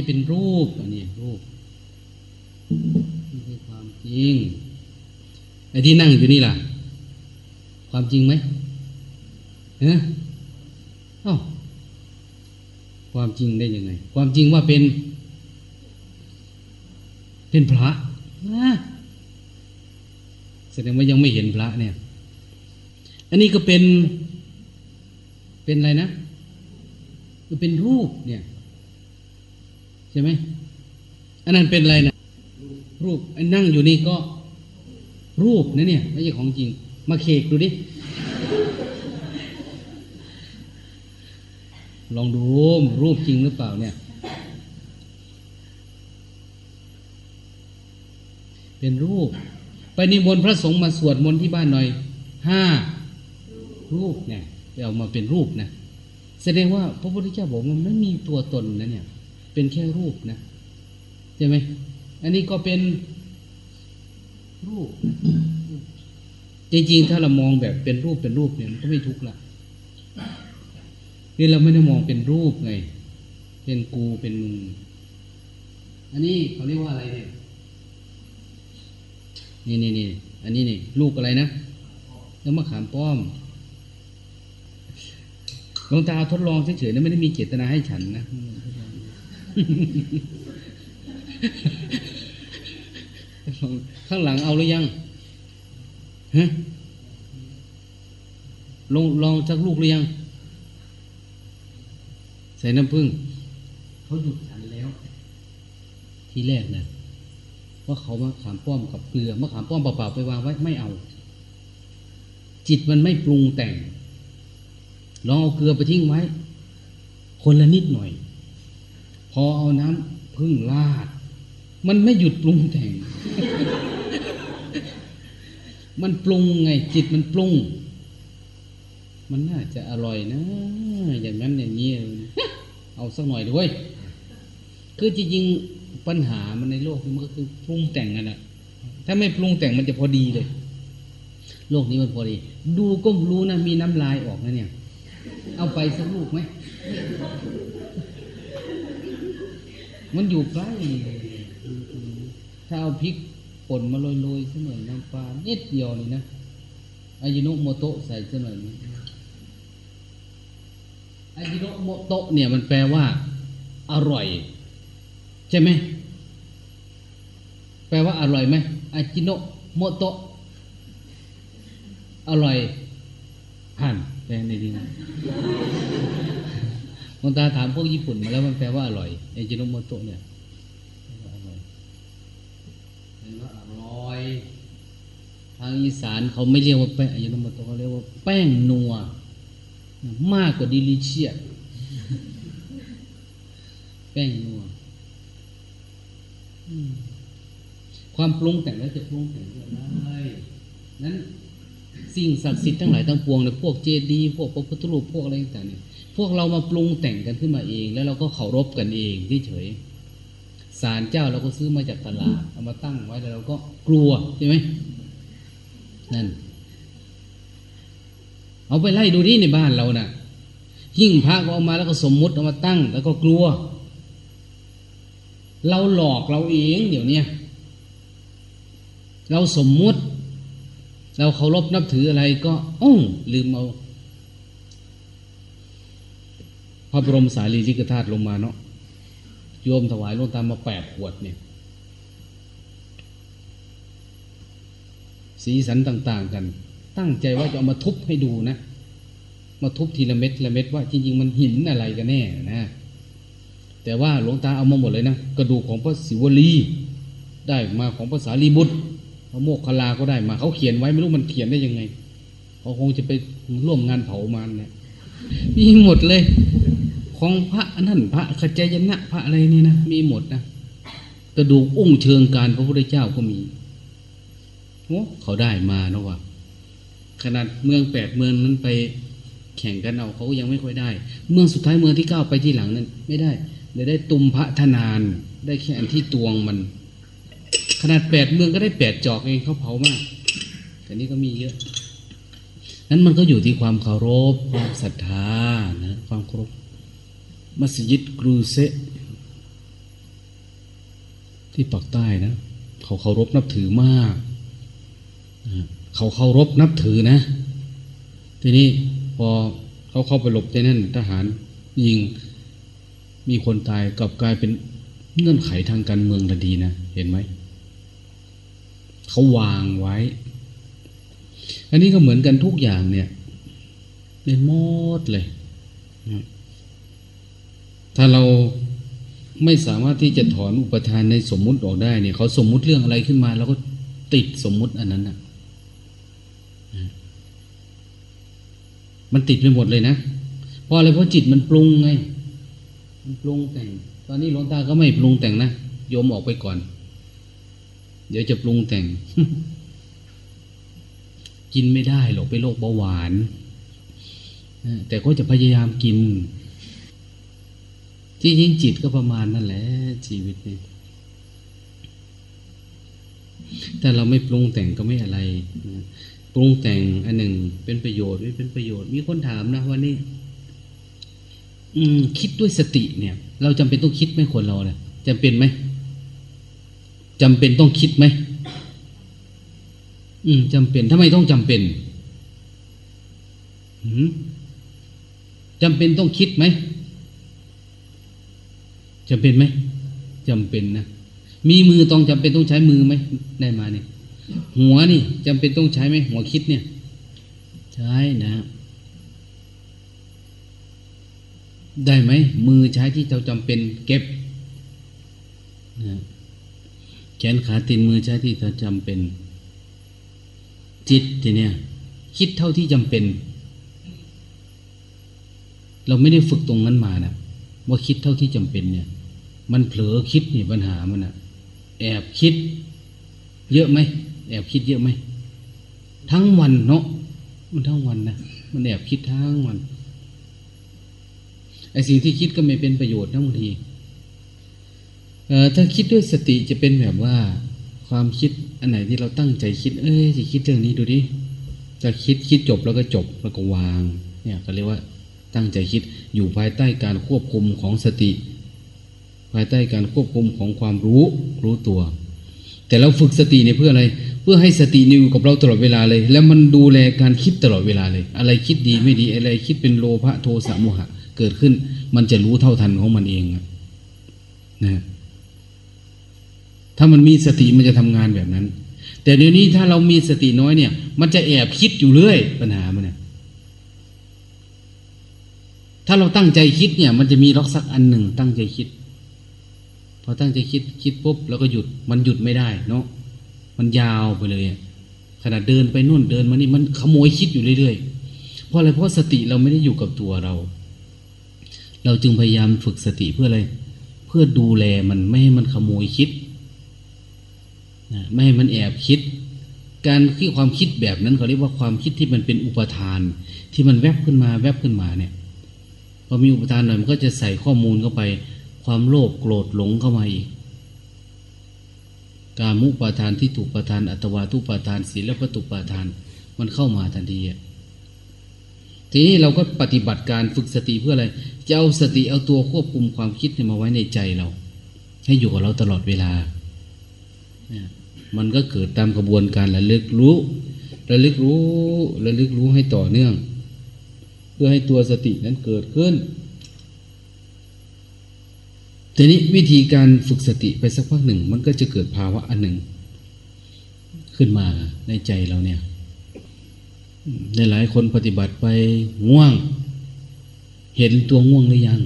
นนี้เป็นรูปอันนี้รูปนี่คือความจริงไอ้ที่นั่งอยู่นี่ล่ะ ความจริงไหมฮะอ้าความจริงได้ยังไง ความจริงว่าเป็น เป็นพระนะแสดงว่ายังไม่เห็นพระเนี่ย อันนี้ก็เป็น เป็นอะไรนะก็เป็นรูปเนี่ย ใช่ไหมอันนั้นเป็นอะไรนะรูปอันนั่งอยู่นี่ก็รูปนะเนี่ยไม่ใช่ของจริง มาเคกดูดิ ลองดูรูปจริงหรือเปล่าเนี่ย เป็นรูป ไปนิมนต์พระสงฆ์มาสวดมนต์ที่บ้านหน่อยห้ารูปเนี่ยเอามาเป็นรูปนะแสดงว่าพระพุทธเจ้าบอกมันไม่มีตัวตนนะเนี่ย เป็นแค่รูปนะใช่ไหมอันนี้ก็เป็นรูป จริงๆ ถ้าเรามองแบบเป็นรูปเป็นรูปเนี่ยมันก็ไม่ทุกข์ละนี่เราไม่ได้มองเป็นรูปไง เป็นกูเป็นมึง อันนี้เขาเรียกว่าอะไรเนี่ย นี่นี่นี่อันนี้นี่ลูกอะไรนะแล้วมะขามป้อมหลวงตาทดลองเฉยๆนะไม่ได้มีเจตนาให้ฉันนะ ข้างหลังเอาหรือยังฮะลองลองสักลูกหรือยัง ใส่น้ำผึ้งเขาหยุดฉันแล้ว ทีแรกนะว่าเขามาขามป้อมกับเกลือมะขามป้อมเปล่าๆไปวางไว้ไม่เอา จิตมันไม่ปรุงแต่งลองเอาเกลือไปทิ้งไว้ คนละนิดหน่อย พอเอาน้ำพึ่งลาด มันไม่หยุดปรุงแต่ง มันปรุงไง จิตมันปรุง มันน่าจะอร่อยนะ อย่างนั้นอย่างนี้ เอาสักหน่อยด้วย คือจริงๆปัญหามันในโลกมันก็คือปรุงแต่งกันนะถ้าไม่ปรุงแต่งมันจะพอดีเลย โลกนี้มันพอดี ดูก็รู้นะมีน้ำลายออกนะเนี่ย เอาไปสักลูกไหม มันอยู่ใกล้ถ้าเอาพริกป่นมาโรยๆสักหน่อยน้ำปลานิดเดียวนี่นะอายุโนโมโตะใส่สักหน่อยนะอายิโนะโมะโต๊ะเนี่ยมันแปลว่า อร่อย ใช่ไหมแปลว่าอร่อยไหมอาจิโนโมโตะอร่อยผ่นแปลในดีนะ มนตาถามพวกญี่ปุ่นมาแล้วมันแปลว่าอร่อยอาจิโนโมโตะเนี่ยอร่อยแปลว่าอร่อย ทางอีสานเขาไม่เรียกว่าแป้งอายิโนะโมะโต๊ะเขาเรียกว่าแป้งนัว มากกว่าดิลิเชียแป้งนัวความปรุงแต่งแล้วจะปรุงแต่งได้นั้นสิ่งศักดิ์สิทธิ์ทั้งหลายทั้งปวงเนี่ยพวกเจดีย์พวกพระพุทธรูปพวกอะไรต่างๆเนี่ยพ วกเรามาปรุงแต่งกันขึ้นมาเอง แล้วเราก็เคารพกันเองที่เฉยศาลเจ้าเราก็ซื้อมาจากตลาดเอามาตั้งไว้แล้วเราก็กลัวใช่ไหมนั่น เอาไปไล่ดูที่ในบ้านเรานะ่ะหิ่งพระก็เอามาแล้วก็สมมุติเอามาตั้ง แล้วก็กลัว เราหลอกเราเองเดี๋ยวนี้เราสมมุติ เราเคารพนับถืออะไรก็อ้อลืมเอา พระบรมสารีริกธาตุลงมาเนาะโยมถวายลงตามมาแปดขวดเนี่ย สีสันต่าง ๆ กัน ตั้งใจว่าจะเอามาทุบให้ดูนะ มาทุบทีละเม็ดละเม็ดว่าจริงๆมันหินอะไรกันแน่นะ แต่ว่าหลวงตาเอามาหมดเลยนะ กระดูกของพระศิวลีได้มาของภาษาลีบุตรพระโมกขลาก็ได้มา เขาเขียนไว้ไม่รู้มันเขียนได้ยังไงเขาคงจะไปร่วมงานเผามันเนี่ยมีหมดเลย ของพระนั่นพระขจายนะพระอะไรนี่นะมีหมดนะกระดูกอุ้งเชิงการพระพุทธเจ้าก็มีโอ้เขาได้มาเนาะว่าขนาดเมืองแปดเมืองนั้นไปแข่งกันเอาเขายังไม่ค่อยได้ เมืองสุดท้ายเมืองที่เก้าไปที่หลังนั้น ไม่ได้เลยได้ตุมพระธนานได้แค่อันที่ตวงมัน ขนาดแปดเมืองก็ได้แปดจอกเองเขาเผามากแต่นี้ก็มีเยอะนั้นมันก็อยู่ที่ความเคารพความศรัทธานะความเคารพ มัสยิดกรูเซที่ปากใต้นะ เขาเคารพนับถือมาก เขาเคารพนับถือนะ ทีนี้พอเขาเข้าไปหลบที่นั่นทหารยิงมีคนตายกลับกลายเป็นเงื่อนไขทางการเมืองทันทีนะ เห็นไหม เขาวางไว้ อันนี้ก็เหมือนกันทุกอย่างเนี่ยเป็นมดเลยนะ ถ้าเราไม่สามารถที่จะถอนอุปทานในสมมุติออกได้เนี่ยเขาสมมุติเรื่องอะไรขึ้นมาเราก็ติดสมมุติอันนั้นนะมันติดไปหมดเลยนะเพราะอะไรเพราะจิตมันปรุงไง มันปรุงแต่ง ตอนนี้หลวงตาก็ไม่ปรุงแต่งนะโยมออกไปก่อน เดี๋ยวจะปรุงแต่ง กินไม่ได้หรอกเป็นโรคเบาหวานแต่ก็จะพยายามกิน ที่จริงจิตก็ประมาณนั่นแหละชีวิตนี่แต่เราไม่ปรุงแต่งก็ไม่อะไรปรุงแต่งอันหนึ่งเป็นประโยชน์ไม่เป็นประโยชน์ มีคนถามนะว่านี่อืม คิดด้วยสติเนี่ย เราจำเป็นต้องคิดไหมคนเราเนี่ยจำเป็นไหมจำเป็นต้องคิดไหมอืมจำเป็นทำไมต้องจำเป็นหืมจำเป็นต้องคิดไหม จำเป็นไหมจำเป็นนะมีมือต้องจำเป็นต้องใช้มือไหมได้มาเนี่ยหัวนี่จำเป็นต้องใช้ไหมหัวคิดเนี่ย ใช้นะ ได้ไหมมือใช้ที่เราจำเป็นเก็บนะแขนขาตีนมือใช้ที่เราจำเป็น จิตทีเนี่ย คิดเท่าที่จำเป็น เราไม่ได้ฝึกตรงนั้นมานะว่าคิดเท่าที่จำเป็นเนี่ย มันเผลอคิดนี่ปัญหามันอะแอบคิด เยอะไหมแอบคิดเยอะไหมทั้งวันเนาะมันทั้งวันนะมันแอบคิดทั้งวันไอสิ่งที่คิดก็ไม่เป็นประโยชน์นะบางทีถ้าคิดด้วยสติจะเป็นแบบว่า ความคิดอันไหนที่เราตั้งใจคิด เอ้ยจะคิดเรื่องนี้ดูดิจะคิดคิดจบแล้วก็จบแล้วก็วาง เนี่ยก็เรียกว่าตั้งใจคิดอยู่ภายใต้การควบคุมของสติ ภายใต้การควบคุมของความรู้รู้ตัว แต่เราฝึกสติเนี่ยเพื่ออะไร เพื่อให้สตินี่อยู่กับเราตลอดเวลาเลย แล้วมันดูแลการคิดตลอดเวลาเลย อะไรคิดดีไม่ดีอะไรคิดเป็นโลภะโทสะโมหะ เกิดขึ้น มันจะรู้เท่าทันของมันเองนะถ้ามันมีสติมันจะทำงานแบบนั้น แต่เดี๋ยวนี้ถ้าเรามีสติน้อยเนี่ย มันจะแอบคิดอยู่เรื่อย ปัญหามันเนี่ยถ้าเราตั้งใจคิดเนี่ย มันจะมีล็อกสักอันหนึ่งตั้งใจคิด พอตั้งใจคิดคิดปุ๊บแล้วก็หยุดมันหยุดไม่ได้เนาะมันยาวไปเลยขนาดเดินไปนู่นเดินมานี่มันขโมยคิดอยู่เรื่อยๆเพราะอะไรเพราะสติเราไม่ได้อยู่กับตัวเรา เราจึงพยายามฝึกสติเพื่ออะไร เพื่อดูแลมันไม่ให้มันขโมยคิดนะไม่ให้มันแอบคิด การที่ความคิดแบบนั้นเขาเรียกว่าความคิดที่มันเป็นอุปทาน ที่มันแวบขึ้นมาแวบขึ้นมาเนี่ยพอมีอุปทานหน่อยมันก็จะใส่ข้อมูลเข้าไป ความโลภโกรธหลงเข้ามาอีก การมุปาทานที่ถูกประทานอัตวาทุปาทานศีลปตุปาทานมันเข้ามาทันทีอะทีนี้เราก็ปฏิบัติการฝึกสติเพื่ออะไรจะเอาสติเอาตัวควบคุมความคิดมาไว้ในใจเรา ให้อยู่กับเราตลอดเวลา มันก็เกิดตามกระบวนการระลึกรู้ระลึกรู้ระลึกรู้ให้ต่อเนื่อง เพื่อให้ตัวสตินั้นเกิดขึ้น ทีนี้วิธีการฝึกสติไปสักพักหนึ่ง มันก็จะเกิดภาวะอันหนึ่ง ขึ้นมาในใจเราเนี่ยในหลายคนปฏิบัติไปง่วง เห็นตัวง่วงหรือยัง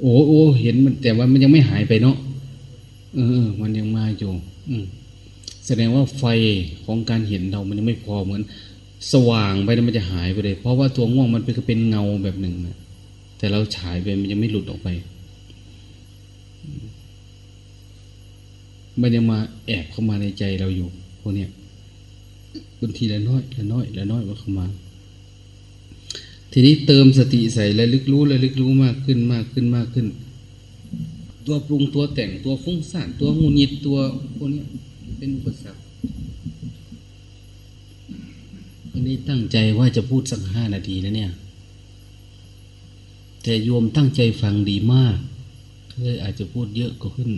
โอ้โอ้เห็นมันแต่ว่ามันยังไม่หายไปเนาะเออ มันยังมาอยู่ อืแสดงว่าไฟของการเห็นเรามันยังไม่พอเหมือน สว่างไปแล้วมันจะหายไปเลย เพราะว่าตัวง่วงมันเป็นเป็นเงาแบบหนึ่งนะแต่เราฉายไปมันยังไม่หลุดออกไป มันยังมาแอบเข้ามาในใจเราอยู่พวกเนี้ยบางทีละน้อยละน้อยละน้อยมันเข้ามา ทีนี้เติมสติใส่ระลึกรู้ระลึกรู้มากขึ้นมากขึ้นมากขึ้น ตัวปรุงตัวแต่งตัวฟุ้งซ่านตัวงูนิดตัวพวกนี้เป็นอุปสรรคอันนี้ตั้งใจว่าจะพูดสักห้านาทีนะเนี่ยแต่โยมตั้งใจฟังดีมากเลยอาจจะพูดเยอะก็ขึ้น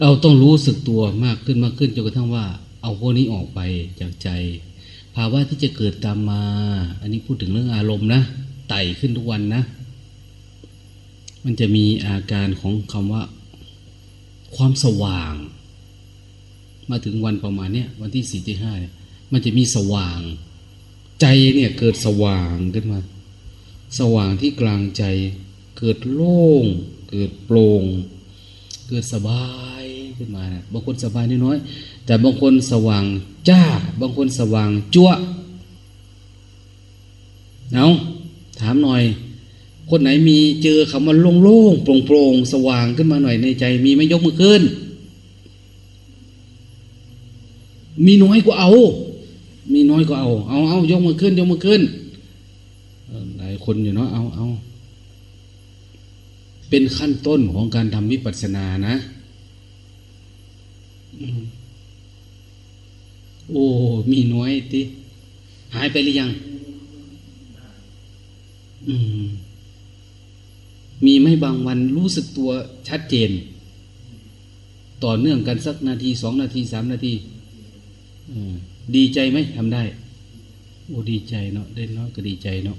เราต้องรู้สึกตัวมากขึ้นมากขึ้นจนกระทั่งว่า เอาพวกนี้ออกไปจากใจ ภาวะที่จะเกิดตามมา อันนี้พูดถึงเรื่องอารมณ์นะไต่ขึ้นทุกวันนะ มันจะมีอาการของคำว่า ความสว่าง มาถึงวันประมาณเนี้ยวันที่สี่ที่ห้าเนี่ย มันจะมีสว่าง ใจเนี่ยเกิดสว่างขึ้นมา สว่างที่กลางใจ เกิดโล่ง เกิดโปร่ง เกิดสบาย ขึ้นมานะบางคนสบายน้อยแต่บางคนสว่างจ้า บางคนสว่างจั่วเอาถามหน่อย คนไหนมีเจอคำว่าโล่งๆโปร่งๆสว่างขึ้นมาหน่อยในใจ มีไม่ยกมือขึ้น มีน้อยก็เอา มีน้อยก็เอา เอาเอายกมือขึ้น ยกมือขึ้นหลายคนอยู่เนาะเอาเอาเป็นขั้นต้นของการทำวิปัสสนานะ โอ้ มีน้อยติ หายไปหรือยัง อืม มีไม่บางวันรู้สึกตัวชัดเจน ต่อเนื่องกันสักนาทีสองนาทีสามนาทีดีใจไหมทำได้ โอ้ดีใจเนาะได้น้อยก็ดีใจเนาะ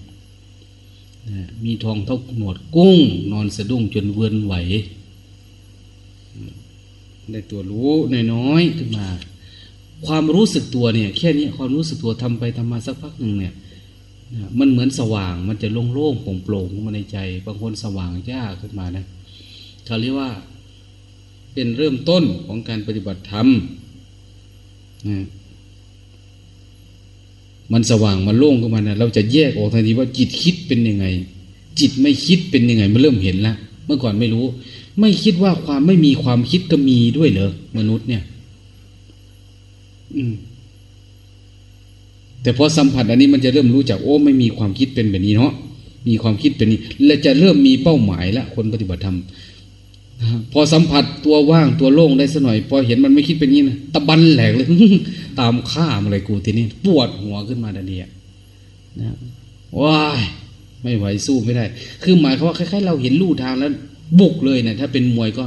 มีทองเท่าหนวดกุ้ง นอนสะดุ้งจนเวินไหว ได้ตัวรู้น้อยๆขึ้นมา ความรู้สึกตัวเนี่ยแค่นี้ความรู้สึกตัวทำไปทำมาสักพักหนึ่งเนี่ยมันเหมือนสว่างมันจะโล่งๆโปร่งๆมาในใจบางคนสว่างยากขึ้นมานะเขาเรียกว่าเป็นเริ่มต้นของการปฏิบัติธรรมมันสว่างมันโล่งขึ้นมานะเราจะแยกออกทันทีว่าจิตคิดเป็นยังไง จิตไม่คิดเป็นยังไง มันเริ่มเห็นละเมื่อก่อนไม่รู้ ไม่คิดว่าความไม่มีความคิดก็มีด้วยเหรอมนุษย์เนี่ย อืม แต่พอสัมผัสอันนี้มันจะเริ่มรู้จักโอ้ไม่มีความคิดเป็นแบบนี้เนาะมีความคิดเป็นนี้และจะเริ่มมีเป้าหมายละคนปฏิบัติธรรมพอสัมผัสตัวว่างตัวโล่งได้สัหน่อย พอเห็นมันไม่คิดเป็นนี้นะตะบันแหลกเลย ตามข้ามอะไรกูทีนี้ปวดหัวขึ้นมาดันเดียนะว้ายไม่ไหวสู้ไม่ได้ คือหมายเขาว่าคล้ายๆ เราเห็นลู่ทางแล้ว บุกเลยเนะถ้าเป็นมวยก็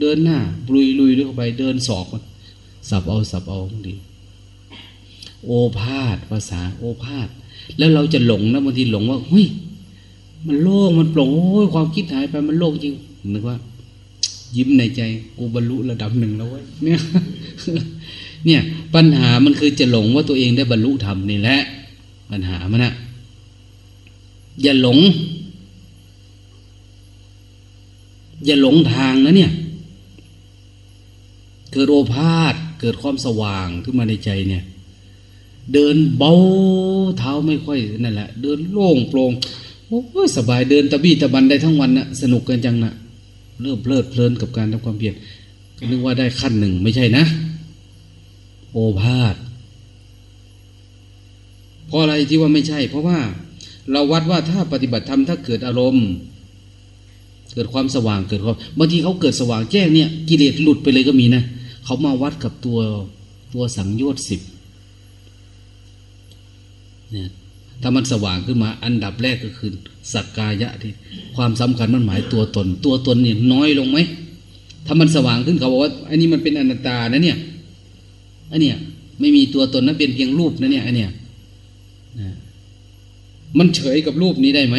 เดินหน้าลุยลุยด้วยเข้าไป เดินศอกสับเอาสับเอาดี โอภาษภาษาโอภาษแล้วเราจะหลงนะบางทีหลงว่าเฮ้ยมันโล่งมันโปร่งโอ้ยความคิดหายไปมันโล่งจริงนึกว่า ยิ้มในใจกูบรรลุระดับหนึ่งแล้วเว้ยเนี่ยเนี่ย ปัญหามันคือจะหลงว่าตัวเองได้บรรลุธรรมนี่แหละ ปัญหามันนะอย่าหลง อย่าหลงทางนะเนี่ย เกิดโอภาษเกิดความสว่างขึ้นมาในใจเนี่ย เดินเบาเท้าไม่ค่อยนั่นแหละ เดินโล่งโปร่งโอ้ยสบายเดินตะบี้ตะบันได้ทั้งวันนะ่ะสนุกกันจังนะ่ะเริ่มเพลิดเพลินกับการทำความเพียรก็นึกว่าได้ขั้นหนึ่งไม่ใช่นะ โอภาษเพราะอะไรที่ว่าไม่ใช่ เพราะว่า เราวัดว่าถ้าปฏิบัติธรรมถ้าเกิดอารมณ์ เกิดความสว่างเกิดความบางทีเขาเกิดสว่างแจ้งเนี่ย กิเลสหลุดไปเลยก็มีนะเขามาวัดกับตัวตัวสังโยชน์สิบเนี่ยถ้ามันสว่างขึ้นมาอันดับแรกก็คือสักกายะที่ความสำคัญมันหมายตัวตน ตัวตนเนี่ยน้อยลงไหมถ้ามันสว่างขึ้นเขาบอกว่าอันนี้มันเป็นอนัตตานะเนี่ยอันเนี้ยไม่มีตัวตนนะเป็นเพียงรูปนะเนี่ยอันเนี้ยมันเฉยกับรูปนี้ได้ไหม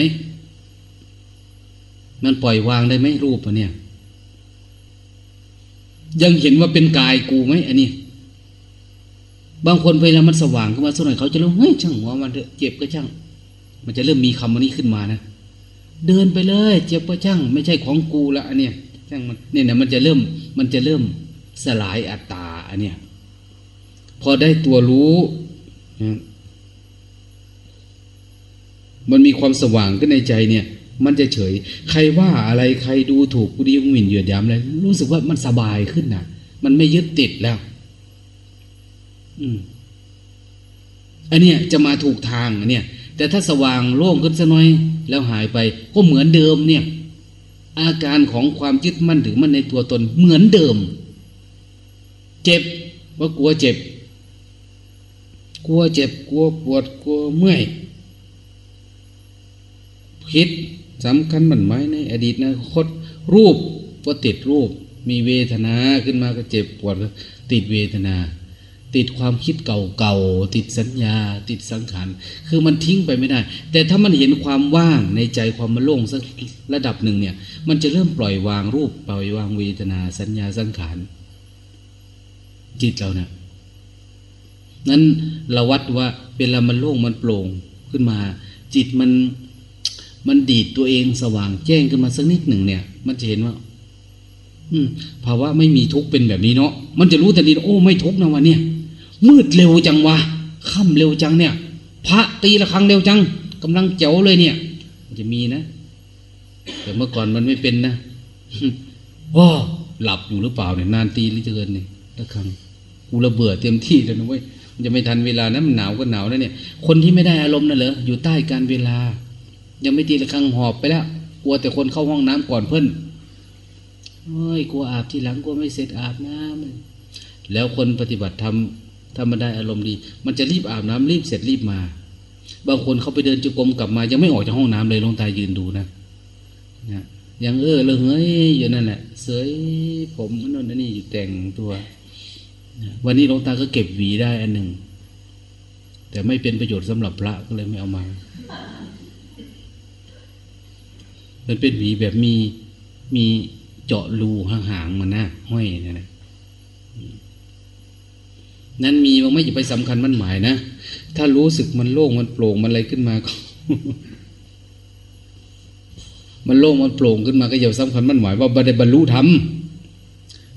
มันปล่อยวางได้ไหมรูปอันเนี้ยยังเห็นว่าเป็นกายกูไหมอันนี้บางคนเวลามันสว่างขึ้นมาสักหน่อยเขาจะรู้เฮ้ยช่างหัวมันเจ็บก็ช่าง มันจะเริ่มมีคำวันนี้ขึ้นมานะเดินไปเลย เจ็บก็ช่าง ไม่ใช่ของกูละอันเนี้ยช่างมันเนี่ยนะมันจะเริ่มมันจะเริ่มสลายอัตตาอันเนี้ยพอได้ตัวรู้มันมีความสว่างขึ้นในใจเนี่ย มันจะเฉย ใครว่าอะไรใครดูถูกกูดีกหมิ่นเหยียดยามอะไรรู้สึกว่ามันสบายขึ้นนะมันไม่ยึดติดแล้ว อืมอันเนี้ยจะมาถูกทางอันเนี้ยแต่ถ้าสว่างโล่งขึ้นสักน้อย แล้วหายไปก็เหมือนเดิมเนี่ย อาการของความยึดมั่นถือมั่นในตัวตนเหมือนเดิม เจ็บว่ากลัวเจ็บ กลัวเจ็บกลัวปวดกลัวเมื่อยคิด สำคัญมันไหมในอดีตนะคตรูปว่าติดรูป มีเวทนาขึ้นมาก็เจ็บปวดติดเวทนา ติดความคิดเก่าๆติดสัญญา ติดสังขารคือมันทิ้งไปไม่ได้ แต่ถ้ามันเห็นความว่างในใจความมันโล่งสักระดับหนึ่งเนี่ย มันจะเริ่มปล่อยวางรูปปล่อยวางเวทนา สัญญาสังขารจิตเราเนี่ยนั้นเราวัดว่าเวลามันโล่งมันโปร่งขึ้นมา จิตมัน มันดีดตัวเองสว่างแจ้งขึ้นมาสักนิดหนึ่งเนี่ย มันจะเห็นว่า อืมภาวะไม่มีทุกข์เป็นแบบนี้เนาะมันจะรู้แต่ดีโอ้ไม่ทุกข์นะวันเนี้ยมืดเร็วจังวะค่ำเร็วจังเนี่ย พระตีละครั้งเร็วจังกำลังเจ๋วเลยเนี่ย มันจะมีนะแต่เมื่อก่อนมันไม่เป็นนะว้าหลับอยู่หรือเปล่าเนี่ยนานตีหรือเกินเนี่ยละครั้งกูระเบื่อเต็มที่แล้วนะเว้ยมันจะไม่ทันเวลานะมันหนาวก็หนาวแล้วเนี่ย คนที่ไม่ได้อารมณ์น่ะเหรออยู่ใต้การเวลา ยังไม่ตีละครังหอบไปแล้วกลัวแต่คนเข้าห้องน้ำก่อนเพิ่นเฮ้ยกลัวอาบทีหลังกลัวไม่เสร็จอาบน้ำแล้วคนปฏิบัติทำถ้ามันได้อารมณ์ดี มันจะรีบอาบน้ำรีบเสร็จรีบมา บางคนเขาไปเดินจุกรมกลับมา ยังไม่ออกจากห้องน้ำเลยลงตายยืนดูนะนะยังเออเลยเฮ้ยอยู่นั่นแหละเสยผมนั่นนี่อยู่แต่งตัววันนี้หลวงตาก็เก็บหวีได้อันหนึ่งแต่ไม่เป็นประโยชน์สำหรับพระก็เลยไม่เอามา มันเป็นหวีแบบมีมีเจาะรูห่างๆมันนะห้อยนะนะนั้นมีมันไม่อย่าไปสำคัญมันหมายนะ ถ้ารู้สึกมันโล่งมันโปร่งมันอะไรขึ้นมาก็มันโล่งมันโปร่งขึ้นมาก็อย่าสำคัญมันหมายว่าบัได้บรรลุธรรม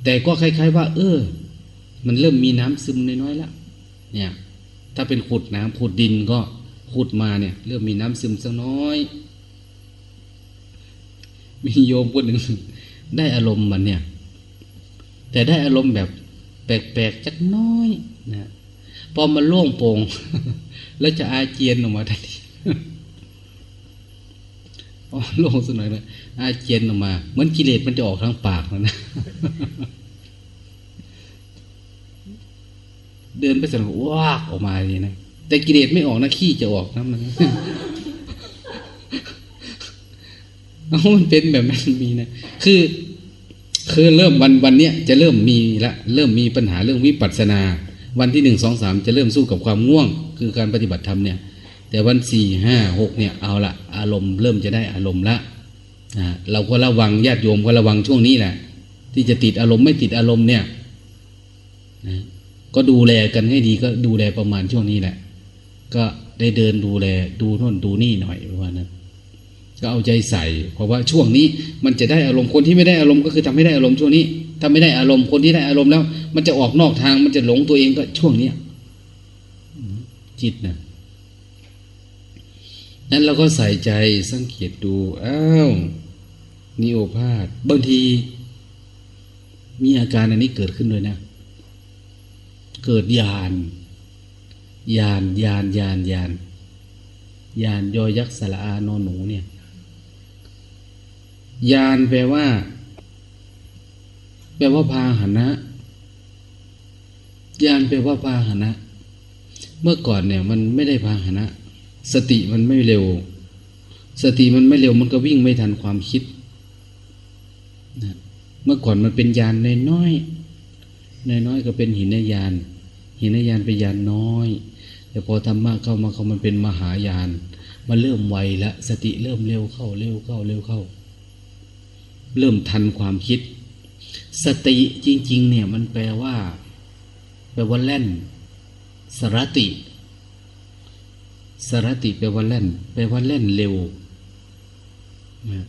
แต่ก็คล้าย ๆ ว่า เออ มันเริ่มมีน้ำซึมน้อยๆแล้วเนี่ย ถ้าเป็นขุดน้ำขุดดินก็ขุดมาเนี่ย เริ่มมีน้ำซึมสักน้อย มีโยมคนหนึ่งได้อารมณ์มันเนี่ย แต่ได้อารมณ์แบบแปลกๆจักน้อยนะพอมันโล่งโปร่งแล้วจะอาเจียนออกมาทันทีพอโล่งสักหน่อยเลยอาเจียนออกมาเหมือนกิเลสมันจะออกทางปากนะนะเดินไปสักวากออกมาอย่างนี้นะแต่กิเลสไม่ออกนะขี้จะออกนะมัน เอามันเป็นแบบนั้นมีนะคือ คือเริ่มวันวันเนี้ยจะเริ่มมีละเริ่มมีปัญหาเรื่องวิปัสสนา วันที่หนึ่งสองสามจะเริ่มสู้กับความง่วง คือการปฏิบัติธรรมเนี่ย แต่วันสี่ห้าหกเนี่ยเอาละอารมณ์เริ่มจะได้อารมณ์ละเราก็ระวังญาติโยมก็ระวังช่วงนี้แหละ ที่จะติดอารมณ์ไม่ติดอารมณ์เนี่ยนะก็ดูแลกันให้ดีก็ดูแลประมาณช่วงนี้แหละ ก็ได้เดินดูแลดูโน่นดูนี่หน่อยประมาณนั้น ก็เอาใจใส่ เพราะว่าช่วงนี้มันจะได้อารมณ์คนที่ไม่ได้อารมณ์ก็คือทำให้ได้อารมณ์ช่วงนี้ถ้าไม่ได้อารมณ์คนที่ได้อารมณ์แล้ว มันจะออกนอกทางมันจะหลงตัวเองก็ช่วงเนี้ยจิตนะนั้นเราก็ใส่ใจสังเกตดูอ้าวนิโอพาธบางที มีอาการอันนี้เกิดขึ้นด้วยนะ เกิดยานยานยานยานยานยานยอยักษ์สละอานอนหนูเนี่ย ยานแปลว่า แปลว่าพาหนะ ยานแปลว่าพาหนะ เมื่อก่อนเนี่ย มันไม่ได้พาหนะ สติมันไม่เร็ว สติมันไม่เร็ว มันก็วิ่งไม่ทันความคิดนะเมื่อก่อนมันเป็นยานน้อยๆน้อยก็เป็นหินยาน หินยานเป็นยานน้อย แต่พอธรรมะเข้ามาเขามันเป็นมหายาน มันเริ่มไวละสติเริ่มเร็วเข้าเร็วเข้าเร็วเข้า เริ่มทันความคิด สติจริง ๆ เนี่ยมันแปลว่า แปลว่าแล่น สรติ สรติแปลว่าแล่น แปลว่าแล่นเร็วนะ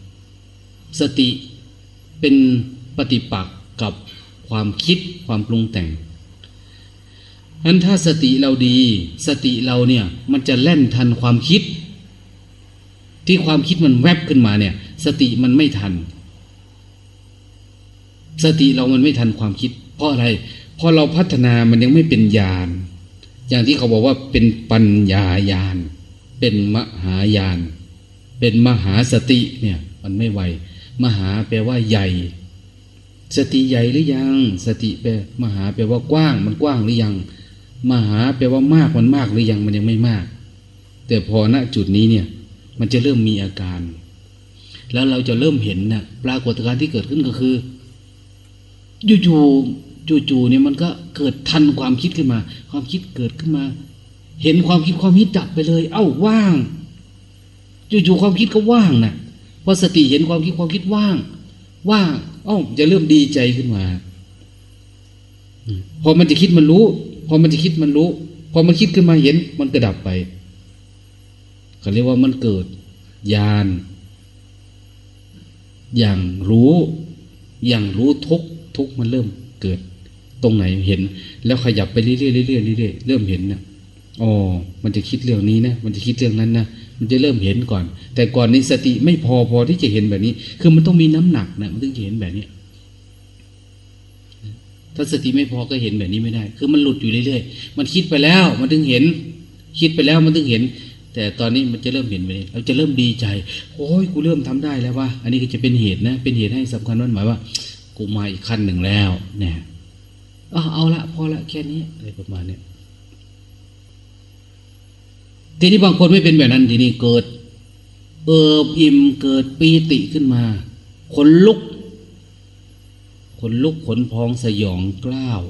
สติเป็นปฏิปักษ์กับความคิดความปรุงแต่งนั้นถ้าสติเราดี สติเราเนี่ย มันจะแล่นทันความคิด ที่ความคิดมันแวบขึ้นมาเนี่ย สติมันไม่ทัน สติเรามันไม่ทันความคิด เพราะอะไร เพราะเราพัฒนามันยังไม่เป็นญาณ อย่างที่เขาบอกว่าเป็นปัญญาญาณ เป็นมหายาน เป็นมหาสติเนี่ย มันไม่ไว มหาแปลว่าใหญ่ สติใหญ่หรือยัง สติแปลมหาแปลว่ากว้าง มันกว้างหรือยัง มหาแปลว่ามากมันมากหรือยังมันยังไม่มาก แต่พอณจุดนี้เนี่ย มันจะเริ่มมีอาการ แล้วเราจะเริ่มเห็นนะปรากฏการณ์ที่เกิดขึ้นก็คือ จู่ๆจู่ๆเนี่ยมันก็เกิดทันความคิดขึ้นมา ความคิดเกิดขึ้นมา เห็นความคิดความคิดดับไปเลย เอ้าว่าง จู่ๆความคิดก็ว่างนะพอสติเห็นความคิดความคิดว่าง ว่าง เอ้าจะเริ่มดีใจขึ้นมาพอมันจะคิดมันรู้ พอมันจะคิดมันรู้ พอมันคิดขึ้นมาเห็น มันก็ดับไปเขาเรียกว่ามันเกิดญาณอย่างรู้ อย่างรู้ทุก ทุกมันเริ่มเกิด ตรงไหนเห็น แล้วขยับไปเรื่อยๆเรื่อยๆเรื่อยๆเริ่มเห็นนะอ๋อมันจะคิดเรื่องนี้นะมันจะคิดเรื่องนั้นนะมันจะเริ่มเห็นก่อน แต่ก่อนนี้สติไม่พอพอที่จะเห็นแบบนี้ คือมันต้องมีน้ำหนักนะมันถึงจะเห็นแบบนี้ถ้าสติไม่พอก็เห็นแบบนี้ไม่ได้ คือมันหลุดอยู่เรื่อยๆมันคิดไปแล้วมันถึงเห็น คิดไปแล้วมันถึงเห็น แต่ตอนนี้มันจะเริ่มเห็นไปเราจะเริ่มดีใจโอ้ยกูเริ่มทำได้แล้วว่า อันนี้ก็จะเป็นเหตุนะ เป็นเหตุให้สำคัญนั่นหมายว่า กูมาอีกขั้นหนึ่งแล้ว เนี่ยเอาเอาละพอละแค่นี้อะไรประมาณนี้ทีนี้บางคนไม่เป็นแบบนั้นทีนี้เกิด เอิบอิ่มเกิดปีติขึ้นมาขนลุกขนลุกขนพองสยองกล้าว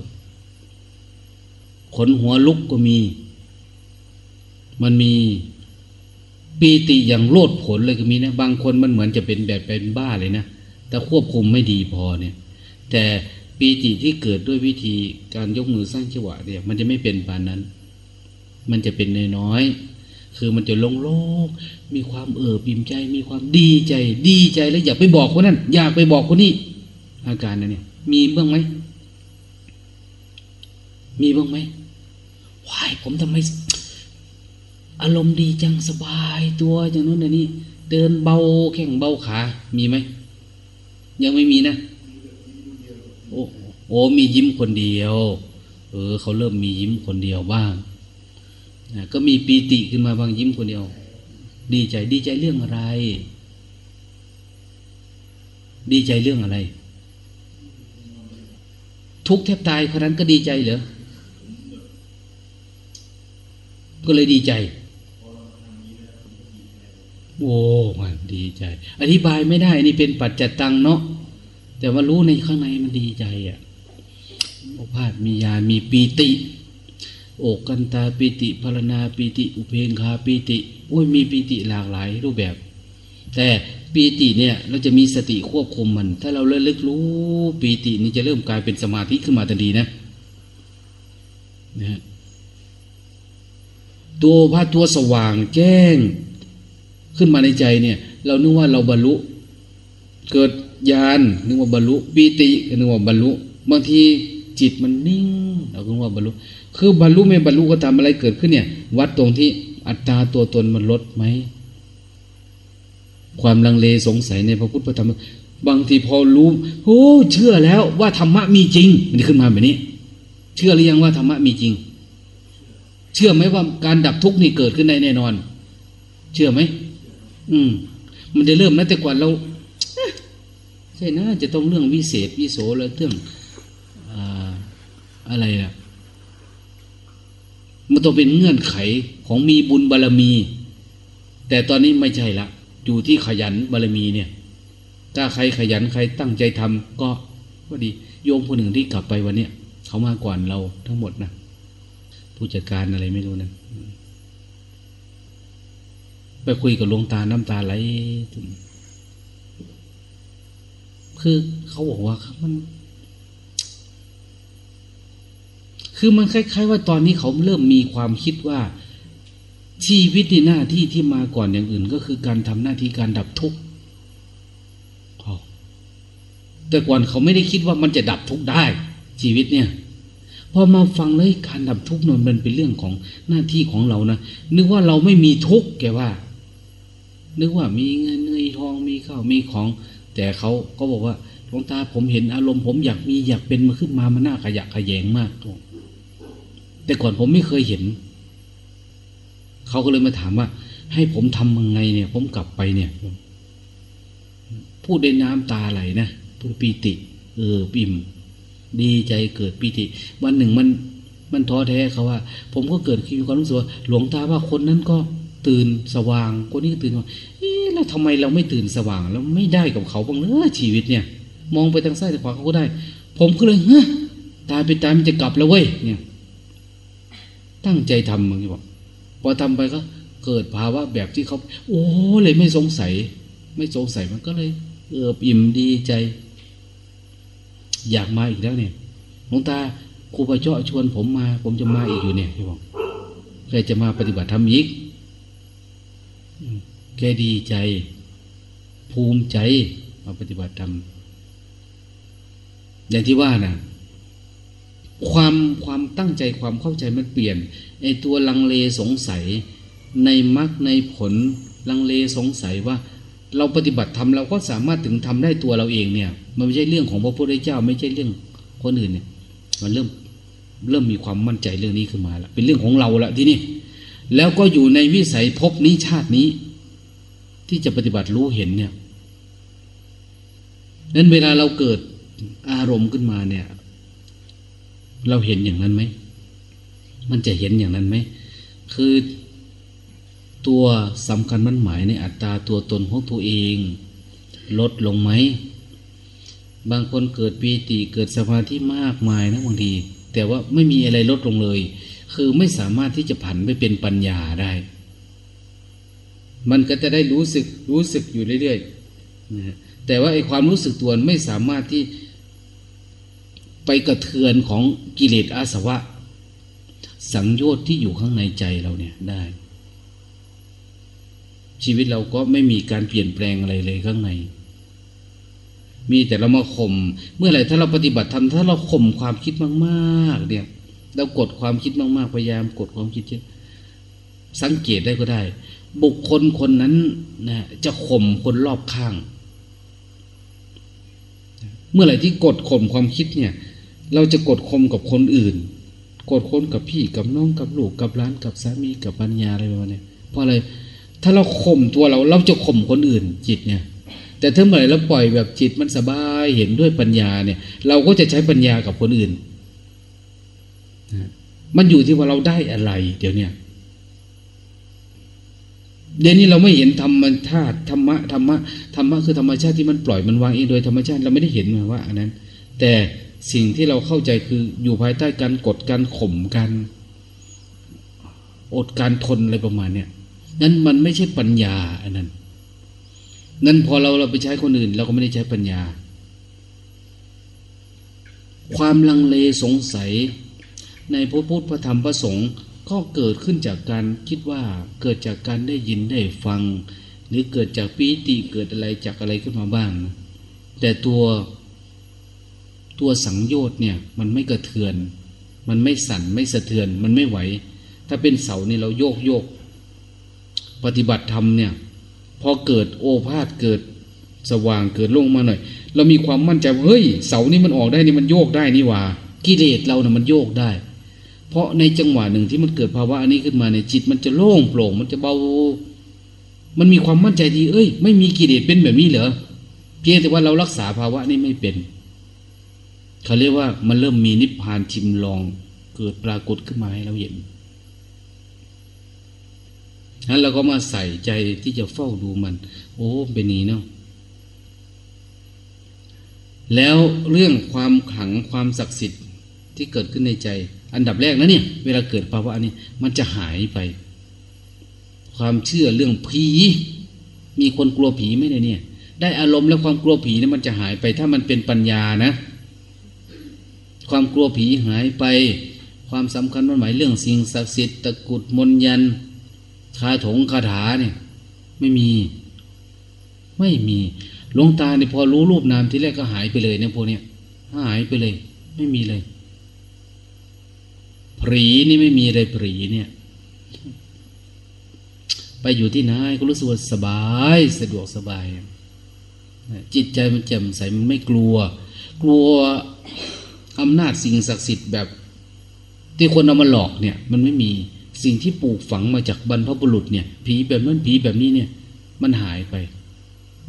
ขนหัวลุกก็มี มันมีปีติอย่างโลดผลเลยก็มีนะ บางคนมันเหมือนจะเป็นแบบเป็นบ้าเลยนะ แต่ควบคุมไม่ดีพอเนี่ย แต่ปีติที่เกิดด้วยวิธีการยกมือสร้างจังหวะเนี่ย มันจะไม่เป็นปานนั้น มันจะเป็นน้อยๆคือมันจะโล่งๆมีความเอิบอิ่มใจ มีความดีใจ ดีใจแล้วอยากไปบอกคนนั้น อยากไปบอกคนนี้ อาการนั้นเนี่ย มีบ้างไหม มีบ้างไหมวายผมทำไม อารมณ์ดีจังสบายตัวอย่างนู้นอย่างนี้ เดินเบาแข้งเบาขา มีไหม ยังไม่มีนะ โอ้โอ้มียิ้มคนเดียว เออเขาเริ่มมียิ้มคนเดียวบ้างก็มีปีติขึ้นมาบางยิ้มคนเดียว ดีใจดีใจเรื่องอะไร ดีใจเรื่องอะไร ทุกแทบตายคนนั้นก็ดีใจเหรอก็เลยดีใจโอ้มันดีใจ อธิบายไม่ได้ นี่เป็นปัจจตังเนาะ แต่ว่ารู้ในข้างในมันดีใจอะ่ะโอภาษมียามีปีติ โอกันตาปีติพารณาปีติ อุเพงคาปีติโอ้ยมีปีติหลากหลายรูปแบบ แต่ปีติเนี่ยเราจะมีสติควบคุมมัน ถ้าเราเลึกรู้ปีตินี่จะเริ่มกลายเป็นสมาธิขึ้นมาทันทีนะนะตัวพระตัวสว่างแจ้ง ขึ้นมาในใจเนี่ย เรานึกว่าเราบรรลุ เกิด ญาณนึกว่าบรรลุปีตินึกว่าบรรลุบางทีจิตมันนิ่งเราก็นึกว่าบรรลุคือบรรลุไม่บรรลุก็ทำอะไรเกิดขึ้นเนี่ย วัดตรงที่อัตราตัวตนมันลดไหมความลังเลสงสัยในพระพุทธพระธรรมบางทีพอรู้โอ้เชื่อแล้วว่าธรรมะมีจริง มันขึ้นมาแบบนี้ เชื่อหรือยังว่าธรรมะมีจริง เชื่อไหมว่าการดับทุกข์นี่เกิดขึ้นได้แน่นอน เชื่อไหมอืม มันจะเริ่มนะแต่ก่อนเรา ใช่นะจะต้องเรื่องวิเศษวิโสแล้วเรื่องอาอะไรล่ะมันต้องเป็นเงื่อนไขของมีบุญบารรมี แต่ตอนนี้ไม่ใช่ละอยู่ที่ขยันบารรมีเนี่ย ถ้าใครขยันใครตั้งใจทำก็ก็ดี โยมคนหนึ่งที่กลับไปวันเนี้ยเขามาก่อนเราทั้งหมดนะผู้จัดการอะไรไม่รู้นะไปคุยกับหลวงตาน้ำตาไหล คือเขาบอกว่ามัน คือมันคล้ายๆว่าตอนนี้เขาเริ่มมีความคิดว่าชีวิตในหน้าที่ที่มาก่อนอย่างอื่น ก็คือการทำหน้าที่การดับทุกข์แต่ก่อนเขาไม่ได้คิดว่ามันจะดับทุกข์ได้ ชีวิตเนี่ยพอมาฟังเลยการดับทุกข์นนมันเป็นเรื่องของหน้าที่ของเรานะนึกว่าเราไม่มีทุกข์แกว่า นึกว่ามีเงินเงยทองมีข้าวมีของ แต่เขาก็บอกว่าหลวงตาผมเห็นอารมณ์ผมอยากมีอยากเป็นมาขึ้นมามันน่าขยะขยงมาก แต่ก่อนผมไม่เคยเห็น เขาก็เลยมาถามว่า ให้ผมทำยังไงเนี่ย ผมกลับไปเนี่ยพูดในน้ำตาไหลนะพูดปีติ เออปิ่มดีใจเกิดปีติ วันหนึ่งมัน มันท้อแท้เขาว่า ผมก็เกิดมีความรู้สึกว่าหลวงตาว่าคนนั้นก็ตื่นสว่างคนนี้ก็ตื่นเอ๊ แล้วทำไมเราไม่ตื่นสว่างแล้วไม่ได้กับเขาบ้างเลยชีวิตเนี่ย มองไปทางซ้ายทางขวาเขาก็ได้ ผมก็เลยฮะตายไปตายมันจะกลับแล้วเว้ยเนี่ย ตั้งใจทำมึงบอกพอทำไปก็เกิดภาวะแบบที่เขาโอ้เลยไม่สงสัย ไม่สงสัยมันก็เลยเอออิ่มดีใจ อยากมาอีกแล้วเนี่ยหลวงตาครูบาเจาะชวนผมมา ผมจะมาอีกอยู่เนี่ยพี่บอกแกจะมาปฏิบัติธรรมอีกอื แกดีใจ ภูมิใจมาปฏิบัติธรรมอย่างที่ว่านะความความตั้งใจความเข้าใจมันเปลี่ยนไอตัวลังเลสงสัย ในมรรคในผลลังเลสงสัยว่า เราปฏิบัติธรรมเราก็สามารถถึงทำได้ตัวเราเองเนี่ย มันไม่ใช่เรื่องของพระพุทธเจ้า ไม่ใช่เรื่องคนอื่นเนี่ย มันเริ่มเริ่มมีความมั่นใจเรื่องนี้ขึ้นมาแล้วเป็นเรื่องของเราละที่นี่แล้วก็อยู่ในวิสัยภพนี้ชาตินี้ ที่จะปฏิบัติรู้เห็นเนี่ยนั้นเวลาเราเกิดอารมณ์ขึ้นมาเนี่ย เราเห็นอย่างนั้นไหม มันจะเห็นอย่างนั้นไหม คือตัวสำคัญมันหมายในอัตตาตัวตนของตัวเอง ลดลงไหม บางคนเกิดปีติเกิดสมาธิมากมายนะบางที แต่ว่าไม่มีอะไรลดลงเลย คือไม่สามารถที่จะผันไปเป็นปัญญาได้ มันก็จะได้รู้สึกรู้สึกอยู่เรื่อยๆนะแต่ว่าไอ้ความรู้สึกตัวไม่สามารถที่ไปกระเทือนของกิเลสอาสวะ สังโยชน์ที่อยู่ข้างในใจเราเนี่ยได้ ชีวิตเราก็ไม่มีการเปลี่ยนแปลงอะไรเลยข้างใน มีแต่เรามาข่มเมื่อไหร่ถ้าเราปฏิบัติธรรมถ้าเราข่มความคิดมาก ๆ เนี่ย เรากดความคิดมาก ๆ พยายามกดความคิดเยอะสังเกตได้ก็ได้ บุคคลคนนั้นนะจะข่มคนรอบข้าง เมื่อไหร่ที่กดข่มความคิดเนี่ย เราจะกดข่มกับคนอื่น กดคนกับพี่กับน้องกับลูกกับร้านกับสามีกับปัญญาอะไรประมาณนี้เพราะอะไรถ้าเราข่มตัวเราเราจะข่มคนอื่น จิตเนี่ย แต่ถ้าเมื่อไหร่เราปล่อยแบบจิตมันสบายเห็นด้วยปัญญาเนี่ย เราก็จะใช้ปัญญากับคนอื่นนะมันอยู่ที่ว่าเราได้อะไร เดี๋ยวเนี้ย เดี๋ยวนี้เราไม่เห็นธรรมชาติธรรมะธรรมะธรรมะคือธรรมชาติที่มันปล่อยมันวางเองโดยธรรมชาติเราไม่ได้เห็นมาว่าอันนั้น แต่สิ่งที่เราเข้าใจคืออยู่ภายใต้การกดการข่มการอดการทนอะไรประมาณเนี้ยนั้นมันไม่ใช่ปัญญาอันนั้น นั้นพอเราเราไปใช้คนอื่น เราก็ไม่ได้ใช้ปัญญา ความลังเลสงสัย ในพระพุทธพระธรรมพระสงฆ์ ก็เกิดขึ้นจากการคิดว่าเกิดจากการได้ยินได้ฟัง หรือเกิดจากปีติเกิดอะไรจากอะไรขึ้นมาบ้าง แต่ตัวตัวสังโยชน์เนี่ยมันไม่กระเทือน มันไม่สั่นไม่สะเทือนมันไม่ไหว ถ้าเป็นเสานี่เราโยกโยก ปฏิบัติธรรมเนี่ยพอเกิดโอภาษเกิดสว่างเกิดลงมาหน่อย เรามีความมั่นใจว่าเฮ้ยเสานี่มันออกได้นี่มันโยกได้นี่ว่ากิเลสเราเนะ่ะมันโยกได้ เพราะในจังหวะหนึ่งที่มันเกิดภาวะอันนี้ขึ้นมาในยจิต มันจะโล่งโปร่ง มันจะเบา มันมีความมั่นใจดีเอ้ย ไม่มีกิเลสเป็นแบบนี้เหรอเพียงแต่ว่าเรารักษาภาวะนี้ไม่เป็นเขาเรียกว่ามันเริ่มมีนิพพานชิมลองเกิดปรากฏขึ้นมาให้เราเห็นนั้นเราก็มาใส่ใจที่จะเฝ้าดูมัน โอ้เป็นนี้เนาะแล้วเรื่องความขลังความศักดิ์สิทธิ์ ที่เกิดขึ้นในใจ อันดับแรกนะเนี่ย เวลาเกิดภาวะนี้ มันจะหายไป ความเชื่อเรื่องผี มีคนกลัวผีไหมเนี่ย ได้อารมณ์แล้วความกลัวผีนี่มันจะหายไป ถ้ามันเป็นปัญญานะ ความกลัวผีหายไป ความสำคัญมันหมายเรื่องสิ่งศักดิ์สิทธิ์ตะกุดมนยันคาถงคาถาเนี่ย ไม่มี ไม่มีหลวงตาเนี่ยพอรู้รูปนามที่แรกก็หายไปเลยเนี่ยพวกเนี้ยหายไปเลย ไม่มีเลย ผีนี่ไม่มีอะไรผีเนี่ย ไปอยู่ที่ไหนก็รู้สึกว่าสบายสะดวกสบาย จิตใจมันแจ่มใสมันไม่กลัว กลัวอำนาจสิ่งศักดิ์สิทธิ์แบบ ที่คนเอามาหลอกเนี่ย มันไม่มีสิ่งที่ปลูกฝังมาจากบรรพบุรุษเนี่ย ผีแบบนั้นผีแบบนี้เนี่ย มันหายไป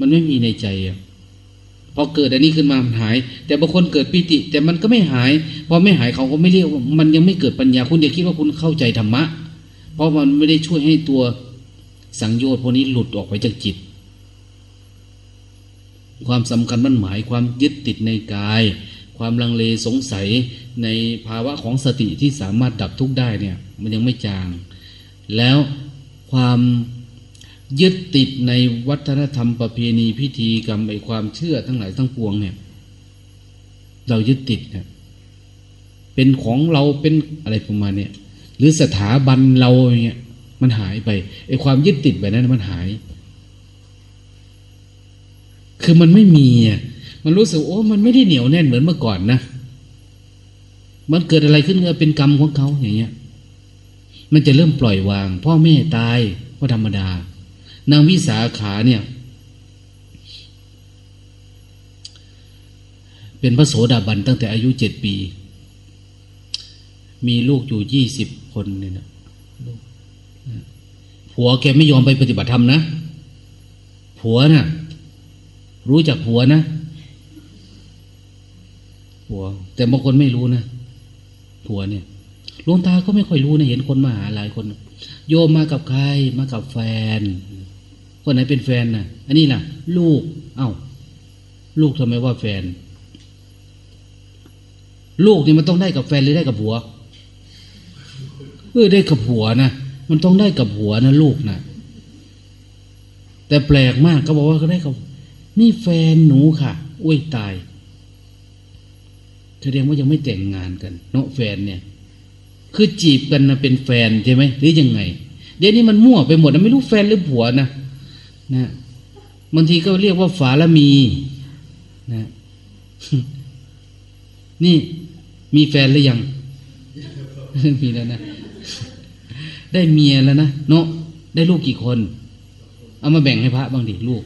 มันไม่มีในใจอะ อเกิดอันนี้ขึ้นมามันหาย แต่บางคนเกิดปิติ แต่มันก็ไม่หายพอไม่หายเขาก็ไม่เรียกว่ามันยังไม่เกิดปัญญาคุณอย่าคิดว่าคุณเข้าใจธรรมะ เพราะมันไม่ได้ช่วยให้ตัวสังโยชน์พวกนี้หลุดออกไปจากจิต ความสำคัญมันหมายความยึดติดในกาย ความลังเลสงสัยในภาวะของสติที่สามารถดับทุกข์ได้เนี่ย มันยังไม่จาง แล้วความ ยึดติดในวัฒนธรรมประเพณีพิธีกรรมไอความเชื่อทั้งหลายทั้งปวงเนี่ย เรายึดติดเนี่ยเป็นของเราเป็นอะไรประมาณเนี่ยหรือสถาบันเราอย่างเงี้ยมันหายไปไอความยึดติดแบบนั้นมันหาย คือมันไม่มีอะมันรู้สึกโอ้มันไม่ได้เหนียวแน่นเหมือนเมื่อก่อนนะมันเกิดอะไรขึ้นก็เป็นกรรมของเขาอย่างเงี้ย มันจะเริ่มปล่อยวาง พ่อแม่ตายก็ธรรมดา นางวิสาขาเนี่ย เป็นพระโสดาบันตั้งแต่อายุเจ็ดปี มีลูกอยู่ยี่สิบคนเนี่ยนะผัวแกไม่ยอมไปปฏิบัติธรรมนะ ผัวนะ่ะ รู้จักผัวนะ ผัว แต่บางคนไม่รู้นะ ผัวเนี่ยหลวงตาก็ไม่ค่อยรู้นะ เห็นคนมาหาหลายคน โยมมากับใคร มากับแฟน คนไหนเป็นแฟนนะ่ะ อันนี้ล่ะ ลูก เอา้า ลูกทำไมว่าแฟน ลูกนี่มันต้องได้กับแฟนหรือได้กับผัวเออได้กับผัวนะมันต้องได้กับผัวนะลูกนะแต่แปลกมากเขาบอกว่าเขาได้กับนี่แฟนหนูค่ะอุ้ยตายแสดงว่ายังไม่แต่งงานกัน เนาะแฟนเนี่ย คือจีบกันนะเป็นแฟนใช่ไหมหรือยังไง เดี๋ยวนี้มันมั่วไปหมดนะไม่รู้แฟนหรือผัวนะ นะบางทีก็เรียกว่าฝาละมีนะนี่มีแฟนหรือยัง มีแล้วนะ ได้เมียแล้วนะเนาะได้ลูกกี่คน เอามาแบ่งให้พระบ้างดิลูก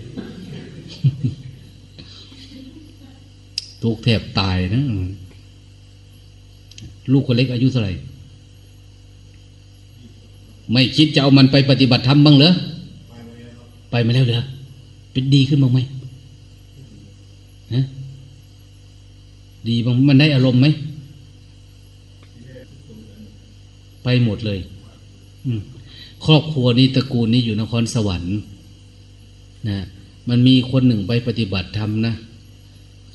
ทุกแทบตายนะ ลูกคนเล็กอายุเท่าไหร่ ไม่คิดจะเอามันไปปฏิบัติธรรมบ้างเหรอ ไปมาแล้วเหรอเป็นดีขึ้นบ้างไหมฮะดีบ้างมันได้อารมณ์ไหมไปหมดเลย อืครอบครัวนี้ตระกูลนี้อยู่นครสวรรค์นะมันมีคนหนึ่งไปปฏิบัติธรรมนะ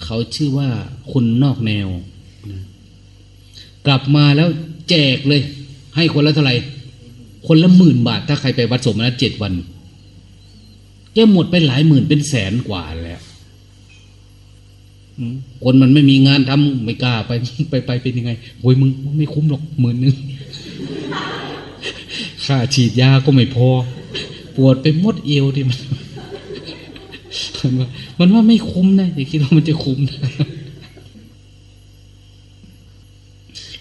เขาชื่อว่าคุณนอกแนวนะกลับมาแล้วแจกเลย ให้คนละเท่าไหร่ คนละหมื่นบาท ถ้าใครไปวัดสมณัตเจ็ดวัน หมดไปหลายหมื่นเป็นแสนกว่าแล้วอืมคนมันไม่มีงานทำไม่กล้าไปไปไปเป็นยังไงโอ้ยมึงไม่คุ้มหรอกหมื่นหนึ่งค่าฉีดยาก็ไม่พอ ปวดไปหมดเอวที่มันมันว่ามันว่าไม่คุ้มนะอย่าคิดว่ามันจะคุ้มนะ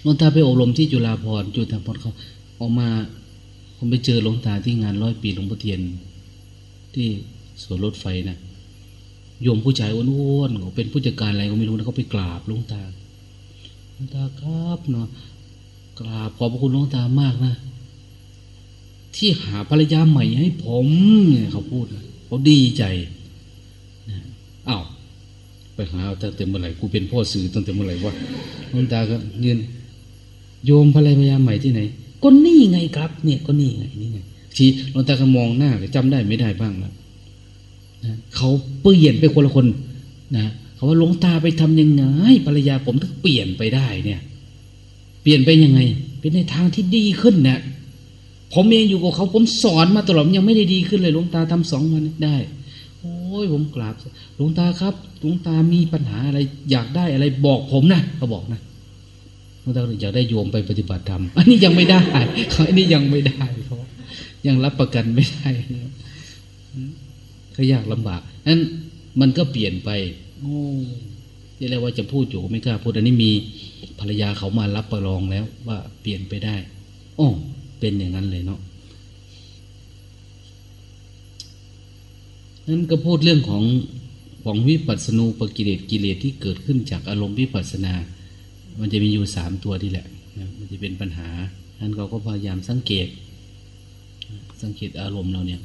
หลวงตาไปอบรมที่จุฬาภรณ์จุฬาภรณ์เขาออกมาผมไปเจอหลวงตาที่งานร้อยปีหลวงพ่อเทียน ที่สวนรถไฟนะโยมผู้ชายอ้วนๆเขาเป็นผู้จัดการอะไรก็ไม่รู้นะเขาไปกราบหลวงตาหลวงตาครับเนาะกราบขอบพระคุณหลวงตามากนะที่หาภรรยาใหม่ให้ผมเนี่ยเขาพูดนะเขาดีใจนะอ้าวไปหาตั้งแต่เมื่อไหร่กูเป็นพ่อสื่อตั้งแต่เมื่อไหร่วะหลวงตาก็เรียนโยมภรรยาใหม่ที่ไหนก็นี่ไงครับ เนี่ยก็นี่ไงนี่ไงทีหลวงตาก็มองหน้าก็จำได้ไม่ได้บ้างแล้ว นะเขาเปลี่ยนไปคนละคนนะเขาว่าหลวงตาไปทำยังไงภรรยาผมถึงเปลี่ยนไปได้เนี่ย เปลี่ยนไปยังไง เป็นในทางที่ดีขึ้นเนะผมเองอยู่กับเขาผมสอนมาตลอดยังไม่ได้ดีขึ้นเลยหลวงตาทำสองวันได้ โอ้ยผมกราบหลวงตาครับหลวงตามีปัญหาอะไร อยากได้อะไรบอกผมนะเขาบอกนะหลวงตาอยากได้โยมไปปฏิบัติธรรมอันนี้ยังไม่ได้อันนี้ยังไม่ได้เพราะยังรับประกันไม่ได้ ก็ยากลำบากนั้นมันก็เปลี่ยนไปโอ้ที่เรียกว่าจะพูดอยู่ไม่กล้าพูดอันนี้มีภรรยาเขามารับประลองแล้วว่าเปลี่ยนไปได้โอ้เป็นอย่างนั้นเลยเนาะนั้นก็พูดเรื่องของของวิปัสสนูปกิเลสกิเลสที่เกิดขึ้นจากอารมณ์วิปัสสนา มันจะมีอยู่สามตัวที่แหละนะมันจะเป็นปัญหานั้นเราก็พยายามสังเกต สังเกตอารมณ์เราเนี่ย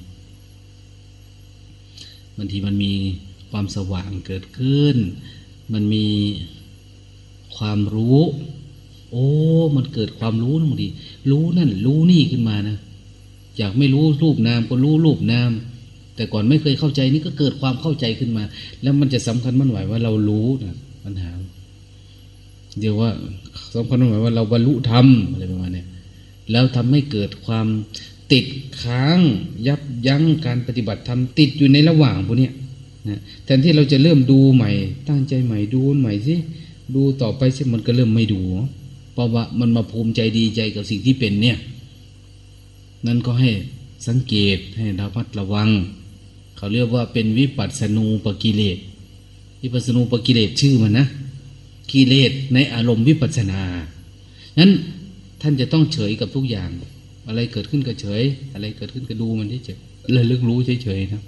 บางทีมันมีความสว่างเกิดขึ้น มันมีความรู้ โอ้ มันเกิดความรู้นะบางทีรู้นั่น รู้นี่ขึ้นมานะอยากไม่รู้รูปนามก็รู้รูปนาม แต่ก่อนไม่เคยเข้าใจนี่ก็เกิดความเข้าใจขึ้นมา แล้วมันจะสำคัญมั่นไหวว่าเรารู้นะปัญหาเดี๋ยวว่าสำคัญหมายว่าเราบรรลุธรรมอะไรประมาณนี้แล้วทำให้เกิดความ ติดค้างยับยั้งการปฏิบัติธรรมติดอยู่ในระหว่างพวกนี้นะแทนที่เราจะเริ่มดูใหม่ ตั้งใจใหม่ดูใหม่สิดูต่อไปสิมันก็เริ่มไม่ดู เพราะว่ามันมาภูมิใจดีใจกับสิ่งที่เป็นเนี่ยนั่นก็ให้สังเกตให้ระมัดระวัง เขาเรียกว่าเป็นวิปัสสนูปกิเลสวิปัสสนูปกิเลสชื่อมันนะกิเลสในอารมณ์วิปัสสนานั้นท่านจะต้องเฉยกับทุกอย่าง อะไรเกิดขึ้นก็เฉย อะไรเกิดขึ้นก็ดูมันเฉยๆระลึกรู้เฉยๆนะ